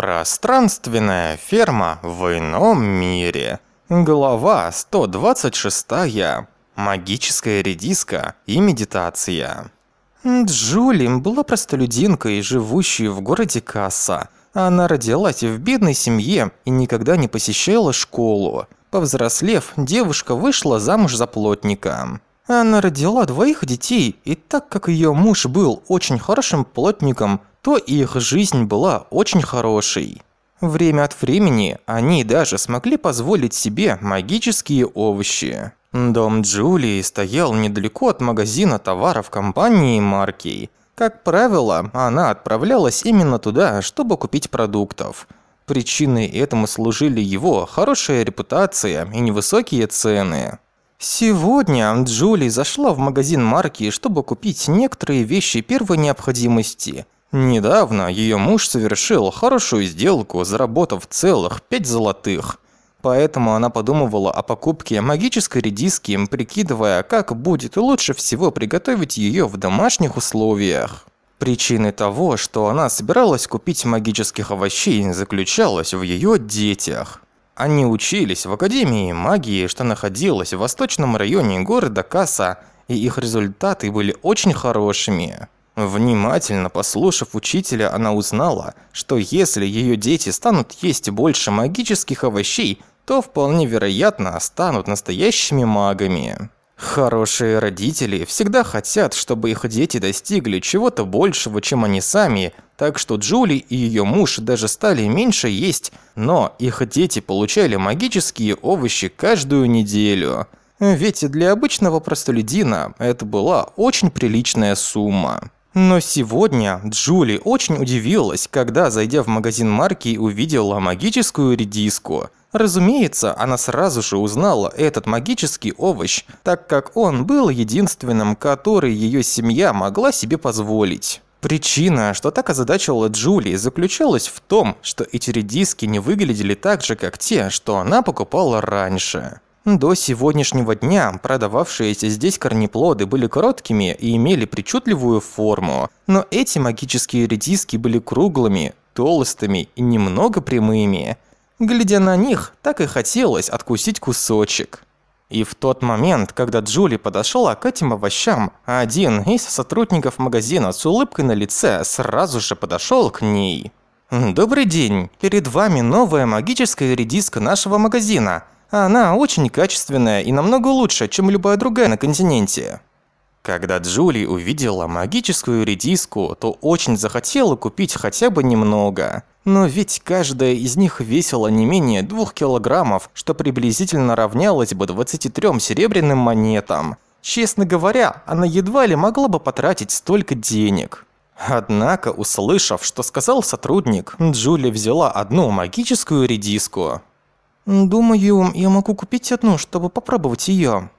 Пространственная ферма в ином мире. Глава 126. Магическая редиска и медитация. Джули была простолюдинкой, живущей в городе Касса. Она родилась в бедной семье и никогда не посещала школу. Повзрослев, девушка вышла замуж за плотника. Она родила двоих детей, и так как ее муж был очень хорошим плотником, то их жизнь была очень хорошей. Время от времени они даже смогли позволить себе магические овощи. Дом Джулии стоял недалеко от магазина товаров компании Марки. Как правило, она отправлялась именно туда, чтобы купить продуктов. Причиной этому служили его хорошая репутация и невысокие цены. Сегодня Джули зашла в магазин марки, чтобы купить некоторые вещи первой необходимости. Недавно ее муж совершил хорошую сделку, заработав целых пять золотых. Поэтому она подумывала о покупке магической редиски, прикидывая, как будет лучше всего приготовить ее в домашних условиях. Причиной того, что она собиралась купить магических овощей, заключалась в ее детях. Они учились в Академии магии, что находилась в восточном районе города Касса, и их результаты были очень хорошими. Внимательно послушав учителя, она узнала, что если ее дети станут есть больше магических овощей, то вполне вероятно станут настоящими магами. Хорошие родители всегда хотят, чтобы их дети достигли чего-то большего, чем они сами, так что Джули и ее муж даже стали меньше есть, но их дети получали магические овощи каждую неделю. Ведь для обычного простолюдина это была очень приличная сумма. Но сегодня Джули очень удивилась, когда, зайдя в магазин марки, увидела магическую редиску – Разумеется, она сразу же узнала этот магический овощ, так как он был единственным, который ее семья могла себе позволить. Причина, что так озадачила Джули, заключалась в том, что эти редиски не выглядели так же, как те, что она покупала раньше. До сегодняшнего дня продававшиеся здесь корнеплоды были короткими и имели причудливую форму, но эти магические редиски были круглыми, толстыми и немного прямыми – Глядя на них, так и хотелось откусить кусочек. И в тот момент, когда Джули подошла к этим овощам, один из сотрудников магазина с улыбкой на лице сразу же подошел к ней. «Добрый день. Перед вами новая магическая редиска нашего магазина. Она очень качественная и намного лучше, чем любая другая на континенте». Когда Джули увидела магическую редиску, то очень захотела купить хотя бы немного. Но ведь каждая из них весила не менее двух килограммов, что приблизительно равнялось бы 23 серебряным монетам. Честно говоря, она едва ли могла бы потратить столько денег. Однако, услышав, что сказал сотрудник, Джули взяла одну магическую редиску. «Думаю, я могу купить одну, чтобы попробовать ее.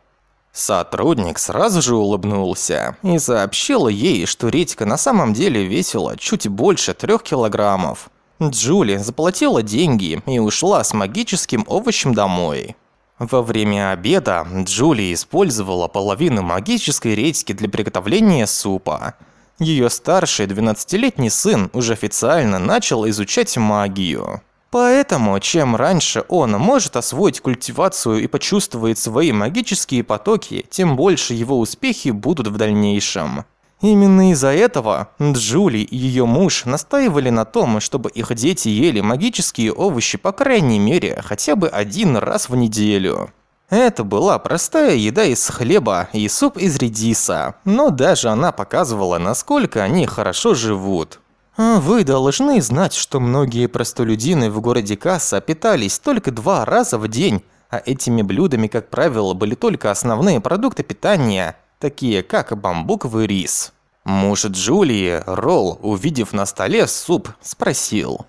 Сотрудник сразу же улыбнулся и сообщил ей, что редька на самом деле весила чуть больше трех килограммов. Джули заплатила деньги и ушла с магическим овощем домой. Во время обеда Джули использовала половину магической редьки для приготовления супа. Ее старший 12-летний сын уже официально начал изучать магию. Поэтому, чем раньше он может освоить культивацию и почувствовать свои магические потоки, тем больше его успехи будут в дальнейшем. Именно из-за этого Джули и ее муж настаивали на том, чтобы их дети ели магические овощи по крайней мере хотя бы один раз в неделю. Это была простая еда из хлеба и суп из редиса, но даже она показывала, насколько они хорошо живут. А вы должны знать, что многие простолюдины в городе Касса питались только два раза в день, а этими блюдами, как правило, были только основные продукты питания, такие как бамбуковый рис. Муж Джулии, Ролл, увидев на столе суп, спросил.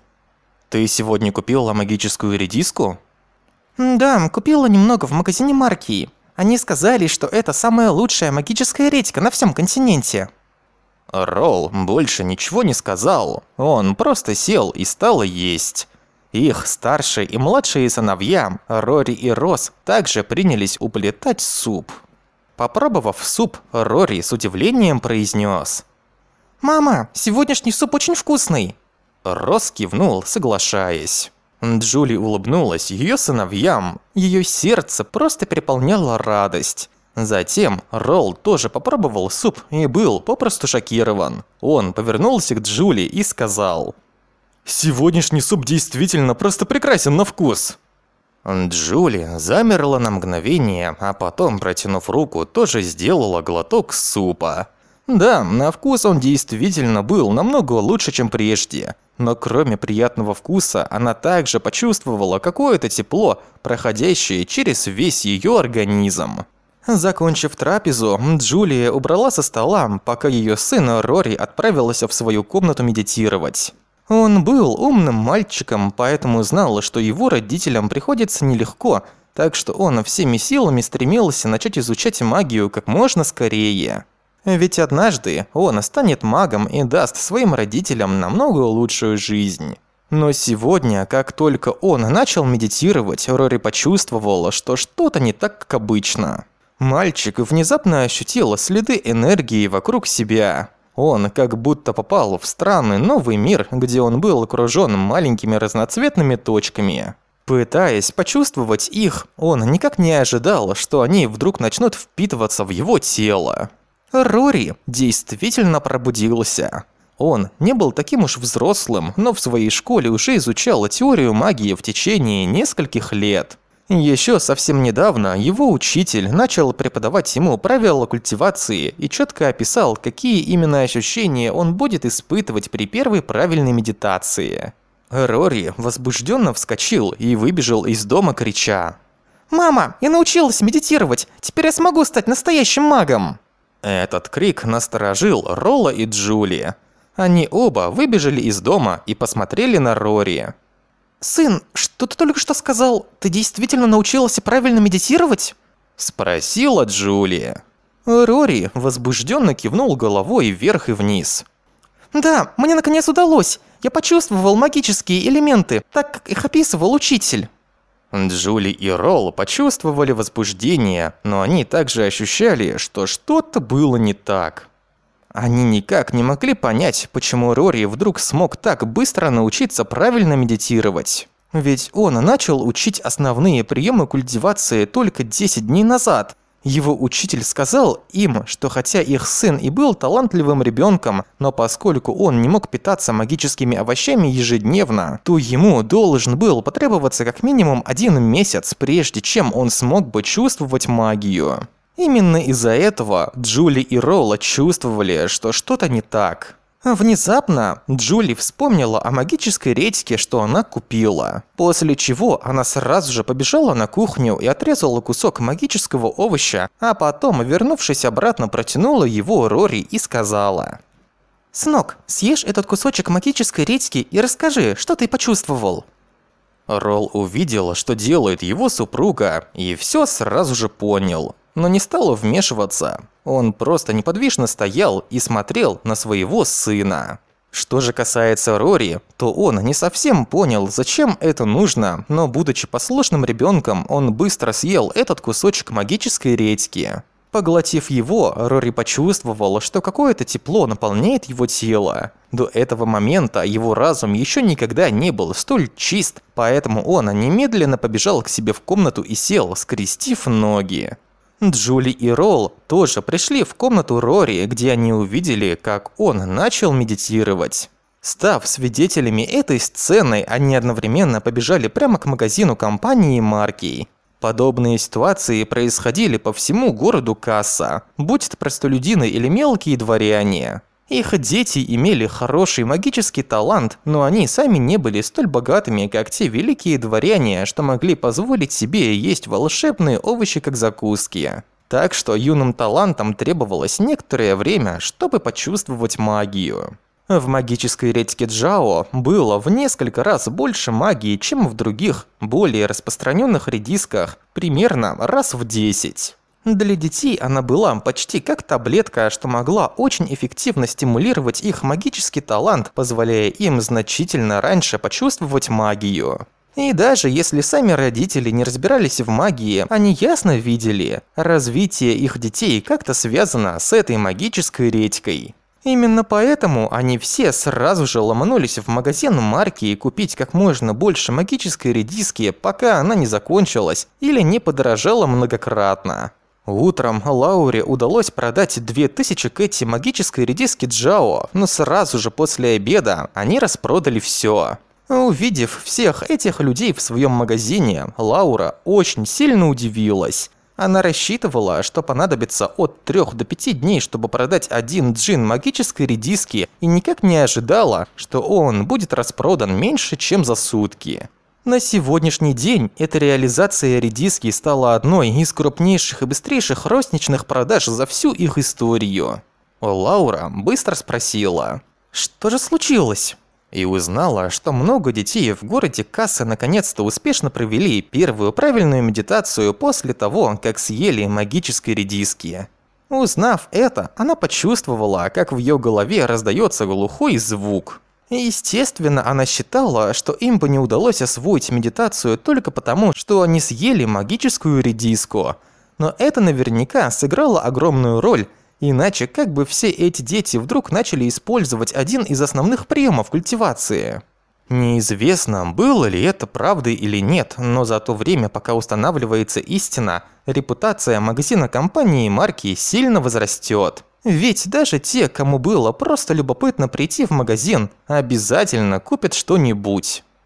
«Ты сегодня купила магическую редиску?» «Да, купила немного в магазине Марки. Они сказали, что это самая лучшая магическая редька на всем континенте». Ролл больше ничего не сказал. Он просто сел и стал есть. Их старшие и младшие сыновья, Рори и Рос, также принялись уплетать суп. Попробовав суп, Рори с удивлением произнес: «Мама, сегодняшний суп очень вкусный!» Рос кивнул, соглашаясь. Джули улыбнулась ее сыновьям. Ее сердце просто переполняло радость. Затем Ролл тоже попробовал суп и был попросту шокирован. Он повернулся к Джули и сказал... «Сегодняшний суп действительно просто прекрасен на вкус!» Джули замерла на мгновение, а потом, протянув руку, тоже сделала глоток супа. Да, на вкус он действительно был намного лучше, чем прежде. Но кроме приятного вкуса, она также почувствовала какое-то тепло, проходящее через весь ее организм. Закончив трапезу, Джулия убрала со стола, пока ее сын Рори отправился в свою комнату медитировать. Он был умным мальчиком, поэтому знал, что его родителям приходится нелегко, так что он всеми силами стремился начать изучать магию как можно скорее. Ведь однажды он станет магом и даст своим родителям намного лучшую жизнь. Но сегодня, как только он начал медитировать, Рори почувствовала, что что-то не так, как обычно. Мальчик внезапно ощутил следы энергии вокруг себя. Он как будто попал в странный новый мир, где он был окружён маленькими разноцветными точками. Пытаясь почувствовать их, он никак не ожидал, что они вдруг начнут впитываться в его тело. Рори действительно пробудился. Он не был таким уж взрослым, но в своей школе уже изучал теорию магии в течение нескольких лет. Еще совсем недавно его учитель начал преподавать ему правила культивации и четко описал, какие именно ощущения он будет испытывать при первой правильной медитации. Рори возбужденно вскочил и выбежал из дома, крича. «Мама, я научилась медитировать! Теперь я смогу стать настоящим магом!» Этот крик насторожил Ролла и Джули. Они оба выбежали из дома и посмотрели на Рори. «Сын, что ты только что сказал? Ты действительно научился правильно медитировать?» Спросила Джулия. Рори возбужденно кивнул головой вверх и вниз. «Да, мне наконец удалось. Я почувствовал магические элементы, так как их описывал учитель». Джули и Ролл почувствовали возбуждение, но они также ощущали, что что-то было не так. Они никак не могли понять, почему Рори вдруг смог так быстро научиться правильно медитировать. Ведь он начал учить основные приемы культивации только 10 дней назад. Его учитель сказал им, что хотя их сын и был талантливым ребенком, но поскольку он не мог питаться магическими овощами ежедневно, то ему должен был потребоваться как минимум один месяц, прежде чем он смог бы чувствовать магию. Именно из-за этого Джули и Ролла чувствовали, что что-то не так. Внезапно Джули вспомнила о магической редьке, что она купила. После чего она сразу же побежала на кухню и отрезала кусок магического овоща, а потом, вернувшись обратно, протянула его Рори и сказала. «Сынок, съешь этот кусочек магической редьки и расскажи, что ты почувствовал». Ролл увидел, что делает его супруга, и все сразу же понял но не стал вмешиваться. Он просто неподвижно стоял и смотрел на своего сына. Что же касается Рори, то он не совсем понял, зачем это нужно, но будучи послушным ребенком, он быстро съел этот кусочек магической редьки. Поглотив его, Рори почувствовал, что какое-то тепло наполняет его тело. До этого момента его разум еще никогда не был столь чист, поэтому он немедленно побежал к себе в комнату и сел, скрестив ноги. Джули и Ролл тоже пришли в комнату Рори, где они увидели, как он начал медитировать. Став свидетелями этой сцены, они одновременно побежали прямо к магазину компании Марки. Подобные ситуации происходили по всему городу Касса, будь это простолюдины или мелкие дворяне. Их дети имели хороший магический талант, но они сами не были столь богатыми, как те великие дворяне, что могли позволить себе есть волшебные овощи как закуски. Так что юным талантам требовалось некоторое время, чтобы почувствовать магию. В магической редьке Джао было в несколько раз больше магии, чем в других, более распространенных редисках, примерно раз в 10. Для детей она была почти как таблетка, что могла очень эффективно стимулировать их магический талант, позволяя им значительно раньше почувствовать магию. И даже если сами родители не разбирались в магии, они ясно видели, развитие их детей как-то связано с этой магической редькой. Именно поэтому они все сразу же ломанулись в магазин марки и купить как можно больше магической редиски, пока она не закончилась или не подорожала многократно. Утром Лауре удалось продать 2000 кэти магической редиски Джао, но сразу же после обеда они распродали все. Увидев всех этих людей в своем магазине, Лаура очень сильно удивилась. Она рассчитывала, что понадобится от 3 до 5 дней, чтобы продать один джин магической редиски, и никак не ожидала, что он будет распродан меньше, чем за сутки. На сегодняшний день эта реализация редиски стала одной из крупнейших и быстрейших розничных продаж за всю их историю. Лаура быстро спросила, «Что же случилось?» И узнала, что много детей в городе Касса наконец-то успешно провели первую правильную медитацию после того, как съели магические редиски. Узнав это, она почувствовала, как в ее голове раздается глухой звук. Естественно, она считала, что им бы не удалось освоить медитацию только потому, что они съели магическую редиску. Но это наверняка сыграло огромную роль, иначе как бы все эти дети вдруг начали использовать один из основных приемов культивации. Неизвестно, было ли это правдой или нет, но за то время, пока устанавливается истина, репутация магазина компании и марки сильно возрастет. Ведь даже те, кому было просто любопытно прийти в магазин, обязательно купят что-нибудь.